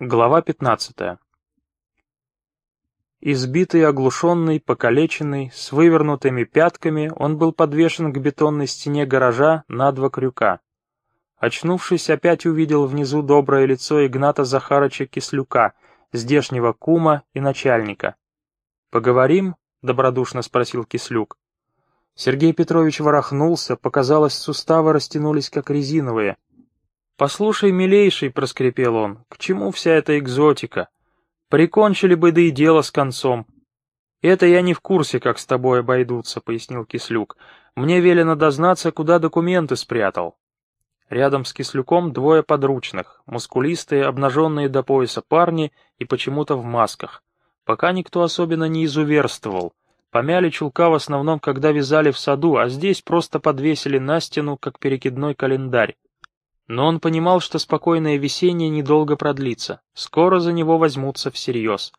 Глава 15. Избитый, оглушенный, покалеченный, с вывернутыми пятками, он был подвешен к бетонной стене гаража на два крюка. Очнувшись, опять увидел внизу доброе лицо Игната Захарыча Кислюка, здешнего кума и начальника. «Поговорим?» — добродушно спросил Кислюк. Сергей Петрович ворохнулся, показалось, суставы растянулись как резиновые — «Послушай, милейший», — проскрипел он, — «к чему вся эта экзотика? Прикончили бы, да и дело с концом». «Это я не в курсе, как с тобой обойдутся», — пояснил Кислюк. «Мне велено дознаться, куда документы спрятал». Рядом с Кислюком двое подручных, мускулистые, обнаженные до пояса парни и почему-то в масках. Пока никто особенно не изуверствовал. Помяли чулка в основном, когда вязали в саду, а здесь просто подвесили на стену, как перекидной календарь. Но он понимал, что спокойное весеннее недолго продлится, скоро за него возьмутся всерьез.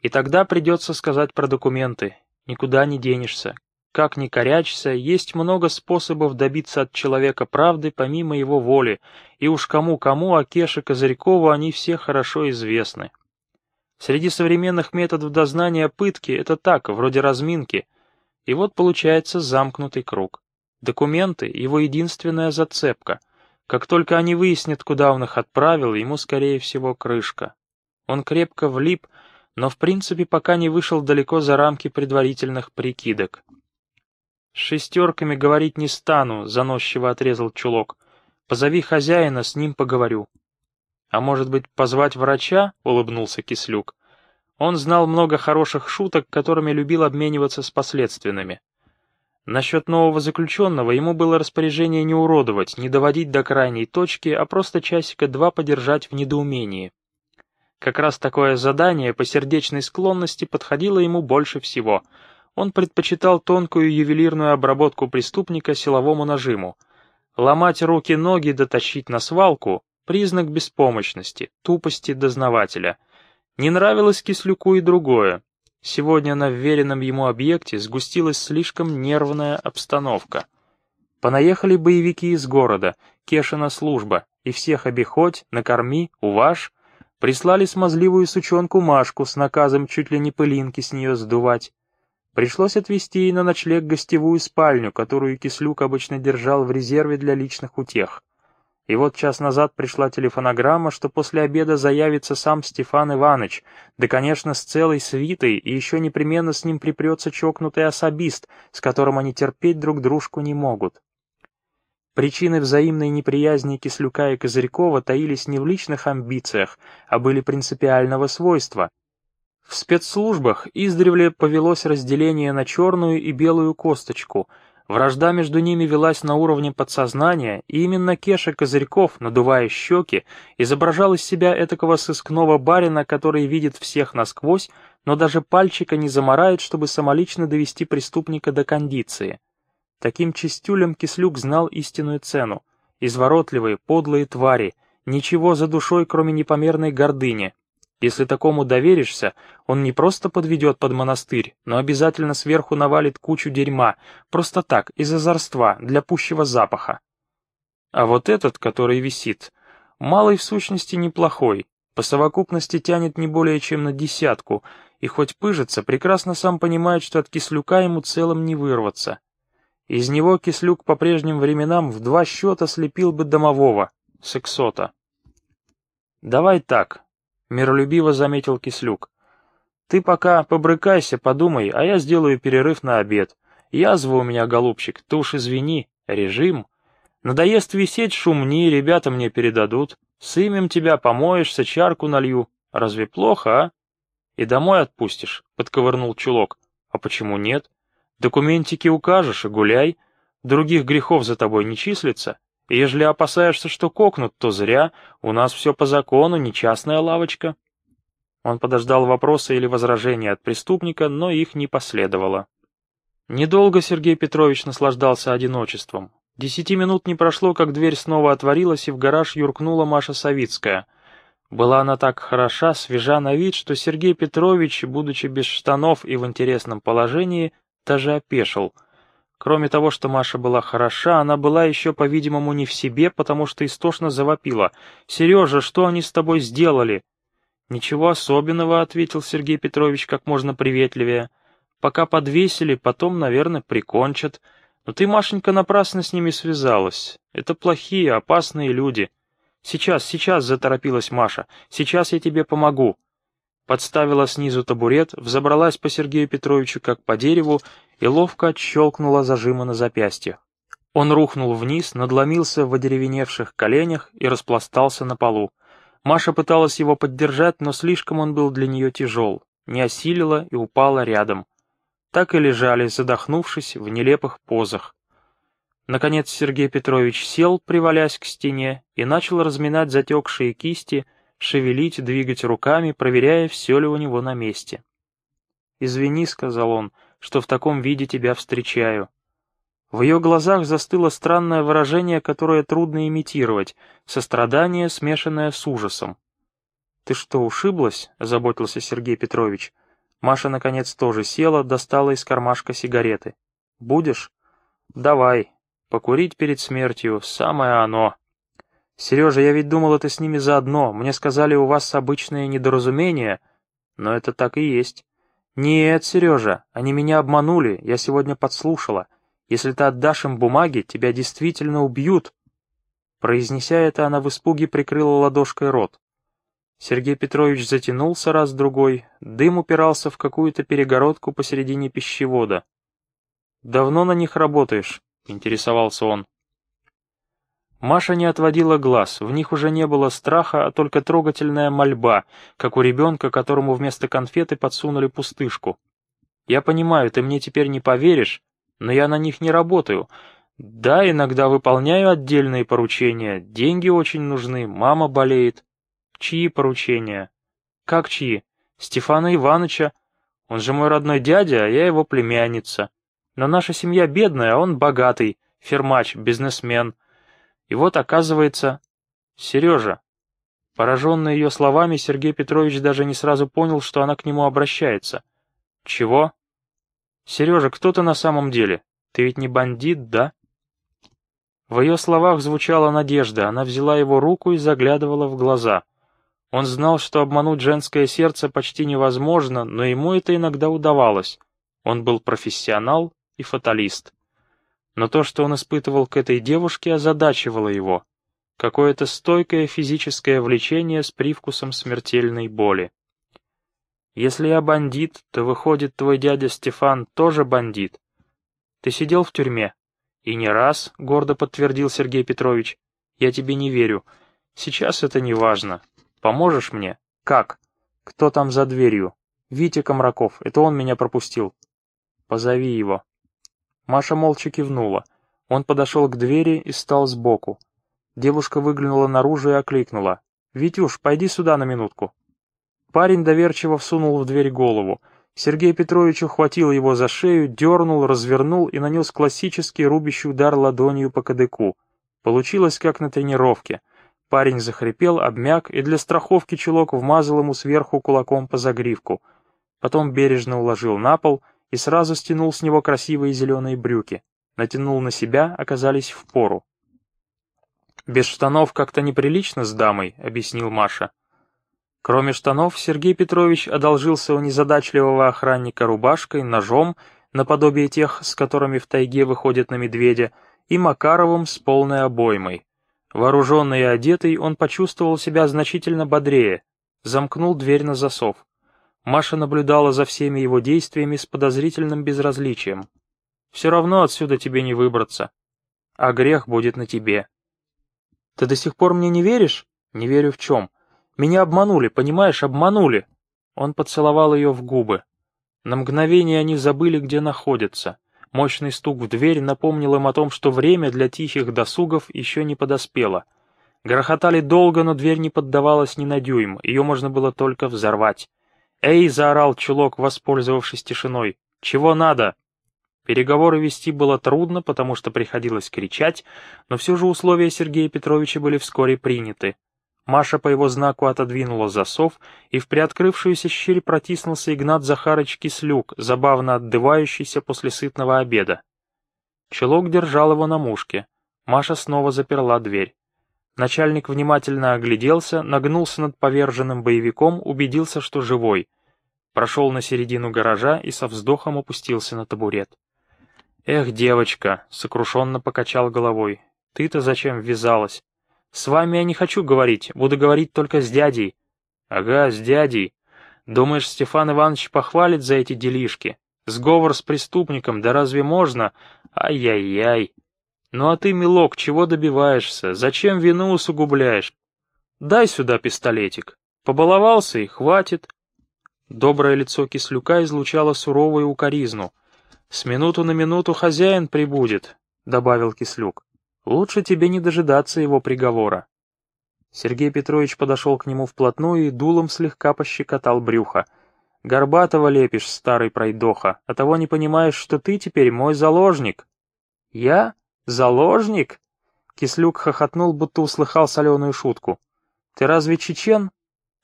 И тогда придется сказать про документы, никуда не денешься. Как ни корячься, есть много способов добиться от человека правды помимо его воли, и уж кому-кому, а Кеше Козырькову они все хорошо известны. Среди современных методов дознания пытки это так, вроде разминки. И вот получается замкнутый круг. Документы — его единственная зацепка — как только они выяснят, куда он их отправил, ему, скорее всего, крышка. Он крепко влип, но в принципе пока не вышел далеко за рамки предварительных прикидок. «С шестерками говорить не стану», — заносчиво отрезал чулок. «Позови хозяина, с ним поговорю». «А может быть, позвать врача?» — улыбнулся Кислюк. Он знал много хороших шуток, которыми любил обмениваться с последственными. Насчет нового заключенного ему было распоряжение не уродовать, не доводить до крайней точки, а просто часика два подержать в недоумении. Как раз такое задание по сердечной склонности подходило ему больше всего. Он предпочитал тонкую ювелирную обработку преступника силовому нажиму. Ломать руки-ноги дотащить на свалку — признак беспомощности, тупости дознавателя. Не нравилось Кислюку и другое. Сегодня на вверенном ему объекте сгустилась слишком нервная обстановка. Понаехали боевики из города, Кешина служба, и всех обиходь, накорми, уваж. Прислали смазливую сучонку Машку с наказом чуть ли не пылинки с нее сдувать. Пришлось отвезти на ночлег гостевую спальню, которую Кислюк обычно держал в резерве для личных утех. И вот час назад пришла телефонограмма, что после обеда заявится сам Стефан Иванович, да, конечно, с целой свитой, и еще непременно с ним припрется чокнутый особист, с которым они терпеть друг дружку не могут. Причины взаимной неприязни Кислюка и Козырькова таились не в личных амбициях, а были принципиального свойства. В спецслужбах издревле повелось разделение на черную и белую косточку — Вражда между ними велась на уровне подсознания, и именно Кеша Козырьков, надувая щеки, изображал из себя этакого сыскного барина, который видит всех насквозь, но даже пальчика не заморает, чтобы самолично довести преступника до кондиции. Таким чистюлем Кислюк знал истинную цену. Изворотливые, подлые твари, ничего за душой, кроме непомерной гордыни, если такому доверишься, он не просто подведет под монастырь, но обязательно сверху навалит кучу дерьма, просто так, из озорства, для пущего запаха. А вот этот, который висит, малый в сущности неплохой, по совокупности тянет не более чем на десятку, и хоть пыжится, прекрасно сам понимает, что от кислюка ему целым не вырваться. Из него кислюк по прежним временам в два счета слепил бы домового, сексота. «Давай так», миролюбиво заметил Кислюк. «Ты пока побрыкайся, подумай, а я сделаю перерыв на обед. Язва у меня, голубчик, ты уж извини, режим. Надоест висеть, шумни, ребята мне передадут. Сымем тебя, помоешься, чарку налью. Разве плохо, а? И домой отпустишь?» — подковырнул чулок. «А почему нет? Документики укажешь и гуляй. Других грехов за тобой не числится. Ежели опасаешься, что кокнут, то зря. У нас все по закону, не частная лавочка». Он подождал вопроса или возражения от преступника, но их не последовало. Недолго Сергей Петрович наслаждался одиночеством. Десяти минут не прошло, как дверь снова отворилась, и в гараж юркнула Маша Савицкая. Была она так хороша, свежа на вид, что Сергей Петрович, будучи без штанов и в интересном положении, даже опешил — Кроме того, что Маша была хороша, она была еще, по-видимому, не в себе, потому что истошно завопила. «Сережа, что они с тобой сделали?» «Ничего особенного», — ответил Сергей Петрович как можно приветливее. «Пока подвесили, потом, наверное, прикончат. Но ты, Машенька, напрасно с ними связалась. Это плохие, опасные люди. Сейчас, сейчас», — заторопилась Маша, — «сейчас я тебе помогу». Подставила снизу табурет, взобралась по Сергею Петровичу как по дереву и ловко отщелкнула зажимы на запястьях. Он рухнул вниз, надломился в одеревеневших коленях и распластался на полу. Маша пыталась его поддержать, но слишком он был для нее тяжел, не осилила и упала рядом. Так и лежали, задохнувшись в нелепых позах. Наконец Сергей Петрович сел, привалясь к стене, и начал разминать затекшие кисти, шевелить, двигать руками, проверяя, все ли у него на месте. «Извини», — сказал он, — «что в таком виде тебя встречаю. В ее глазах застыло странное выражение, которое трудно имитировать, сострадание, смешанное с ужасом. «Ты что, ушиблась?» — заботился Сергей Петрович. Маша, наконец, тоже села, достала из кармашка сигареты. «Будешь?» «Давай. Покурить перед смертью — самое оно». «Сережа, я ведь думал, это с ними заодно. Мне сказали, у вас обычное недоразумение. Но это так и есть». «Нет, Сережа, они меня обманули, я сегодня подслушала. Если ты отдашь им бумаги, тебя действительно убьют». Произнеся это, она в испуге прикрыла ладошкой рот. Сергей Петрович затянулся раз-другой, дым упирался в какую-то перегородку посередине пищевода. «Давно на них работаешь?» — интересовался он. Маша не отводила глаз, в них уже не было страха, а только трогательная мольба, как у ребенка, которому вместо конфеты подсунули пустышку. «Я понимаю, ты мне теперь не поверишь, но я на них не работаю. Да, иногда выполняю отдельные поручения, деньги очень нужны, мама болеет. Чьи поручения? Как чьи? Стефана Ивановича. Он же мой родной дядя, а я его племянница. Но наша семья бедная, а он богатый, фермач, бизнесмен. И вот, оказывается... Сережа. Пораженный ее словами, Сергей Петрович даже не сразу понял, что она к нему обращается. Чего? «Сережа, кто ты на самом деле? Ты ведь не бандит, да?» В ее словах звучала надежда, она взяла его руку и заглядывала в глаза. Он знал, что обмануть женское сердце почти невозможно, но ему это иногда удавалось. Он был профессионал и фаталист. Но то, что он испытывал к этой девушке, озадачивало его. Какое-то стойкое физическое влечение с привкусом смертельной боли. Если я бандит, то выходит, твой дядя Стефан тоже бандит. Ты сидел в тюрьме? И не раз, — гордо подтвердил Сергей Петрович. Я тебе не верю. Сейчас это не важно. Поможешь мне? Как? Кто там за дверью? Витя Комраков, это он меня пропустил. Позови его. Маша молча кивнула. Он подошел к двери и стал сбоку. Девушка выглянула наружу и окликнула. «Витюш, пойди сюда на минутку». Парень доверчиво всунул в дверь голову. Сергей Петрович ухватил его за шею, дернул, развернул и нанес классический рубящий удар ладонью по кадыку. Получилось как на тренировке. Парень захрипел, обмяк и для страховки чулок вмазал ему сверху кулаком по загривку. Потом бережно уложил на пол и сразу стянул с него красивые зеленые брюки. Натянул на себя, оказались в пору. «Без штанов как-то неприлично с дамой», — объяснил Маша. Кроме штанов, Сергей Петрович одолжился у незадачливого охранника рубашкой, ножом, наподобие тех, с которыми в тайге выходят на медведя, и Макаровым с полной обоймой. Вооруженный и одетый, он почувствовал себя значительно бодрее, замкнул дверь на засов. Маша наблюдала за всеми его действиями с подозрительным безразличием. «Все равно отсюда тебе не выбраться. А грех будет на тебе». «Ты до сих пор мне не веришь?» «Не верю в чем?» Меня обманули, понимаешь, обманули!» Он поцеловал ее в губы. На мгновение они забыли, где находятся. Мощный стук в дверь напомнил им о том, что время для тихих досугов еще не подоспело. Грохотали долго, но дверь не поддавалась ни на дюйм, ее можно было только взорвать. «Эй!» — заорал чулок, воспользовавшись тишиной. «Чего надо?» Переговоры вести было трудно, потому что приходилось кричать, но все же условия Сергея Петровича были вскоре приняты. Маша по его знаку отодвинула засов, и в приоткрывшуюся щель протиснулся Игнат Захарыч Кислюк, забавно отдывающийся после сытного обеда. Челок держал его на мушке. Маша снова заперла дверь. Начальник внимательно огляделся, нагнулся над поверженным боевиком, убедился, что живой. Прошел на середину гаража и со вздохом опустился на табурет. «Эх, девочка!» — сокрушенно покачал головой. «Ты-то зачем ввязалась? С вами я не хочу говорить, буду говорить только с дядей». «Ага, с дядей. Думаешь, Стефан Иванович похвалит за эти делишки? Сговор с преступником, да разве можно? Ай-яй-яй!» «Ну а ты, милок, чего добиваешься? Зачем вину усугубляешь? Дай сюда пистолетик. Побаловался и хватит». Доброе лицо кислюка излучало суровую укоризну. «С минуту на минуту хозяин прибудет», — добавил кислюк. «Лучше тебе не дожидаться его приговора». Сергей Петрович подошел к нему вплотную и дулом слегка пощекотал брюхо. «Горбатого лепишь, старый пройдоха, а того не понимаешь, что ты теперь мой заложник». «Я?» «Заложник?» Кислюк хохотнул, будто услыхал соленую шутку. «Ты разве чечен?»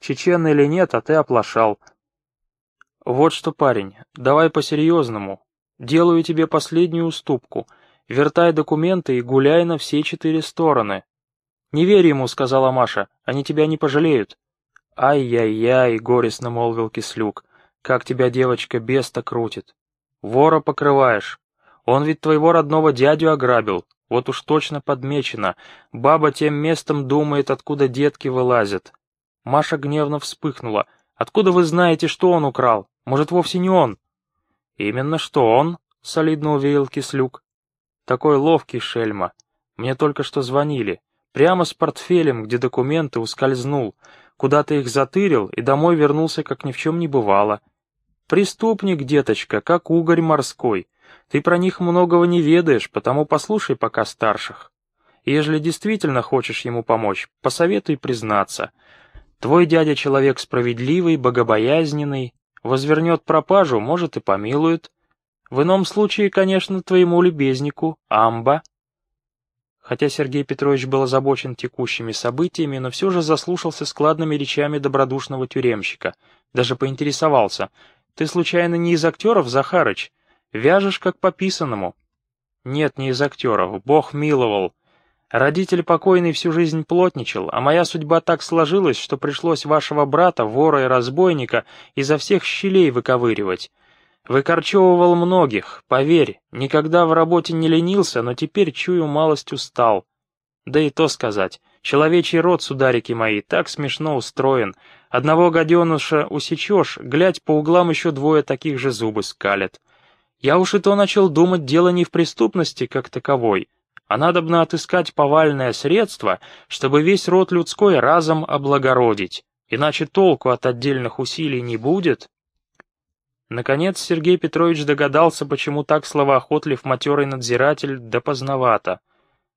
«Чечен или нет, а ты оплошал». «Вот что, парень, давай по-серьезному. Делаю тебе последнюю уступку. Вертай документы и гуляй на все четыре стороны». «Не верь ему», — сказала Маша, — «они тебя не пожалеют». «Ай-яй-яй», — горестно молвил Кислюк, — «как тебя девочка беста крутит. Вора покрываешь». Он ведь твоего родного дядю ограбил, вот уж точно подмечено. Баба тем местом думает, откуда детки вылазят. Маша гневно вспыхнула. Откуда вы знаете, что он украл? Может, вовсе не он? Именно что он, солидно уверил Кислюк. Такой ловкий шельма. Мне только что звонили. Прямо с портфелем, где документы, ускользнул. Куда-то их затырил и домой вернулся, как ни в чем не бывало. Преступник, деточка, как угорь морской. Ты про них многого не ведаешь, потому послушай пока старших. ежели действительно хочешь ему помочь, посоветуй признаться. Твой дядя человек справедливый, богобоязненный, возвернет пропажу, может и помилует. В ином случае, конечно, твоему любезнику, амба. Хотя Сергей Петрович был озабочен текущими событиями, но все же заслушался складными речами добродушного тюремщика. Даже поинтересовался. «Ты случайно не из актеров, Захарыч? Вяжешь как по писанному. Нет, не из актеров, бог миловал. Родитель покойный всю жизнь плотничал, а моя судьба так сложилась, что пришлось вашего брата, вора и разбойника, изо всех щелей выковыривать. Выкорчевывал многих, поверь, никогда в работе не ленился, но теперь, чую, малость устал. Да и то сказать, человечий род, сударики мои, так смешно устроен. Одного гаденыша усечешь, глядь, по углам еще двое таких же зубы скалят. Я уж и то начал думать, дело не в преступности как таковой, а надобно отыскать повальное средство, чтобы весь род людской разом облагородить, иначе толку от отдельных усилий не будет. Наконец Сергей Петрович догадался, почему так словоохотлив матерый надзиратель да поздновато.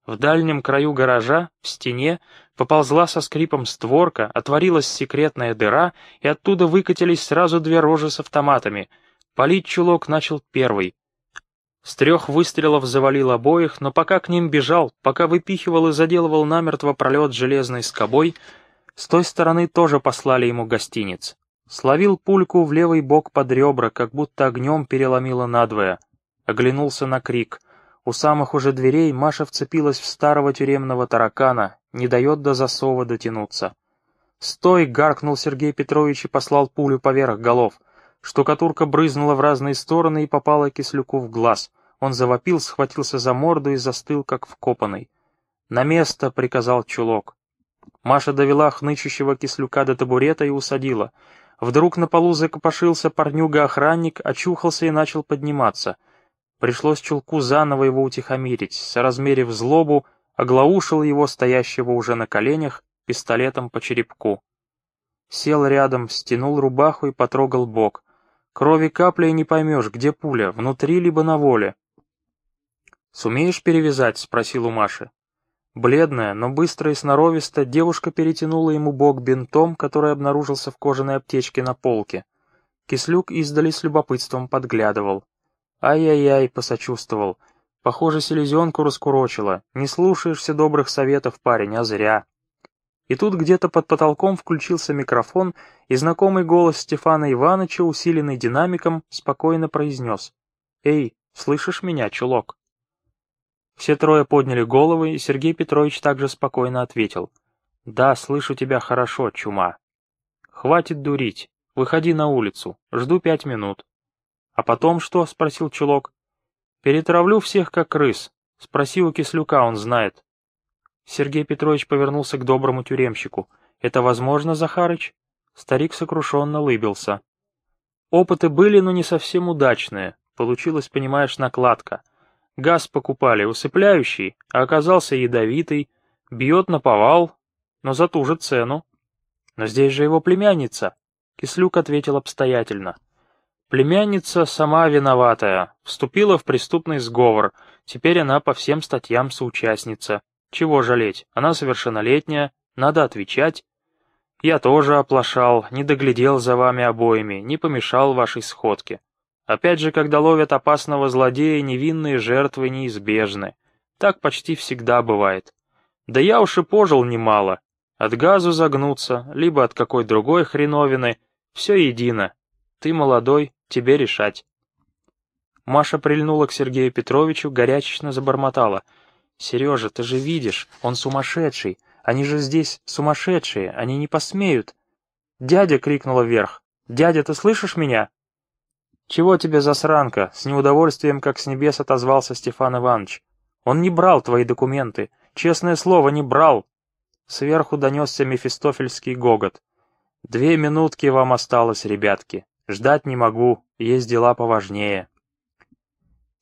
В дальнем краю гаража, в стене, поползла со скрипом створка, отворилась секретная дыра, и оттуда выкатились сразу две рожи с автоматами — Палить чулок начал первый. С трех выстрелов завалил обоих, но пока к ним бежал, пока выпихивал и заделывал намертво пролет железной скобой, с той стороны тоже послали ему гостиниц. Словил пульку в левый бок под ребра, как будто огнем переломило надвое. Оглянулся на крик. У самых уже дверей Маша вцепилась в старого тюремного таракана, не дает до засова дотянуться. «Стой!» — гаркнул Сергей Петрович и послал пулю поверх голов — Штукатурка брызнула в разные стороны и попала Кислюку в глаз. Он завопил, схватился за морду и застыл, как вкопанный. «На место!» — приказал чулок. Маша довела хнычущего Кислюка до табурета и усадила. Вдруг на полу закопошился парнюга-охранник, очухался и начал подниматься. Пришлось чулку заново его утихомирить. Соразмерив злобу, оглаушил его, стоящего уже на коленях, пистолетом по черепку. Сел рядом, стянул рубаху и потрогал бок. Крови капли и не поймешь, где пуля, внутри либо на воле. «Сумеешь перевязать?» — спросил у Маши. Бледная, но быстро и сноровисто, девушка перетянула ему бок бинтом, который обнаружился в кожаной аптечке на полке. Кислюк издали с любопытством подглядывал. «Ай-яй-яй», — посочувствовал. «Похоже, селезенку раскурочила. Не слушаешься добрых советов, парень, а зря». И тут где-то под потолком включился микрофон, и знакомый голос Стефана Ивановича, усиленный динамиком, спокойно произнес. «Эй, слышишь меня, чулок?» Все трое подняли головы, и Сергей Петрович также спокойно ответил. «Да, слышу тебя хорошо, чума». «Хватит дурить. Выходи на улицу. Жду пять минут». «А потом что?» — спросил чулок. «Перетравлю всех, как крыс. Спроси у Кислюка, он знает». Сергей Петрович повернулся к доброму тюремщику. «Это возможно, Захарыч?» Старик сокрушенно лыбился. «Опыты были, но не совсем удачные. Получилась, понимаешь, накладка. Газ покупали усыпляющий, а оказался ядовитый, бьет на повал, но за ту же цену. Но здесь же его племянница. Кислюк ответил обстоятельно. Племянница сама виноватая, вступила в преступный сговор, теперь она по всем статьям соучастница. Чего жалеть, она совершеннолетняя, надо отвечать. Я тоже оплошал, не доглядел за вами обоими, не помешал вашей сходке. Опять же, когда ловят опасного злодея, невинные жертвы неизбежны. Так почти всегда бывает. Да я уж и пожил немало. От газу загнуться, либо от какой другой хреновины, все едино. Ты молодой, тебе решать. Маша прильнула к Сергею Петровичу, горячечно забормотала. «Сережа, ты же видишь, он сумасшедший. Они же здесь сумасшедшие, они не посмеют». «Дядя!» — крикнула вверх. «Дядя, ты слышишь меня?» «Чего тебе, засранка?» — с неудовольствием, как с небес отозвался Стефан Иванович. «Он не брал твои документы. Честное слово, не брал!» Сверху донесся мефистофельский гогот. «Две минутки вам осталось, ребятки. Ждать не могу, есть дела поважнее».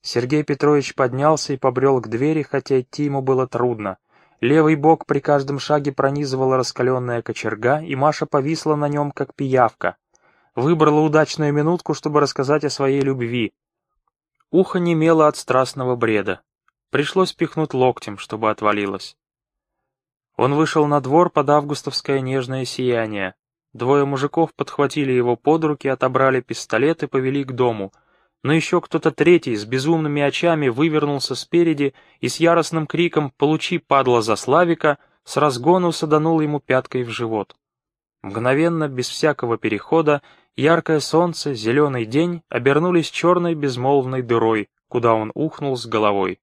Сергей Петрович поднялся и побрел к двери, хотя идти ему было трудно. Левый бок при каждом шаге пронизывала раскаленная кочерга, и Маша повисла на нем, как пиявка — Выбрала удачную минутку, чтобы рассказать о своей любви. Ухо немело от страстного бреда. Пришлось пихнуть локтем, чтобы отвалилось. Он вышел на двор под августовское нежное сияние. Двое мужиков подхватили его под руки, отобрали пистолет и повели к дому. Но еще кто-то третий с безумными очами вывернулся спереди и с яростным криком «Получи, падла, за Славика!» с разгону саданул ему пяткой в живот. Мгновенно, без всякого перехода, Яркое солнце, зеленый день обернулись черной безмолвной дырой, куда он ухнул с головой.